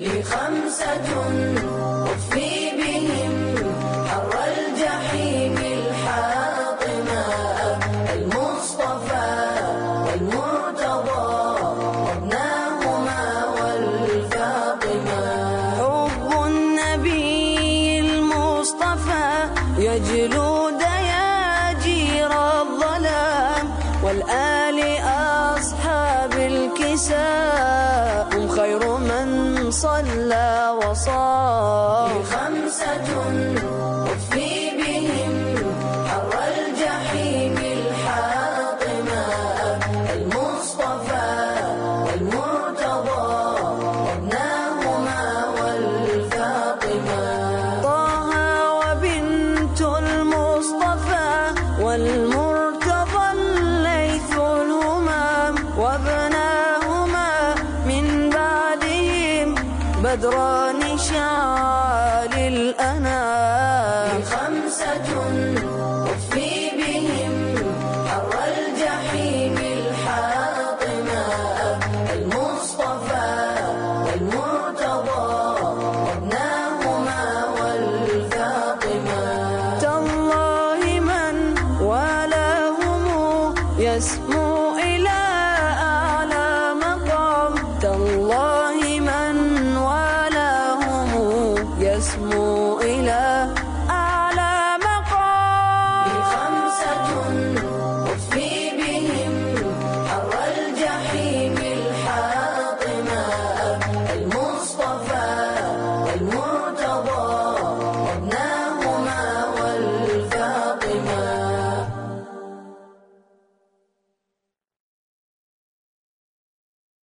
لخمسة أطفي بهم حر الجحيم الحاطمة المصطفى والمرتضى وابناهما والفاطمة. حب النبي المصطفى يجلو دياجير الظلام والآل أصحاب من صلى وصام. لخمسة أطفي بهم حر الجحيم الحاطمة المصطفى والمرتضى وابناهما والفاطمة. طه وبنت المصطفى والمرتضى. بدران شعال الأنا خمسة أطفي بهم حر الجحيم الحاطمة. المصطفى والمرتضى وابناهما والفاطمة. تالله من ولاهم يسمو اسمه إله.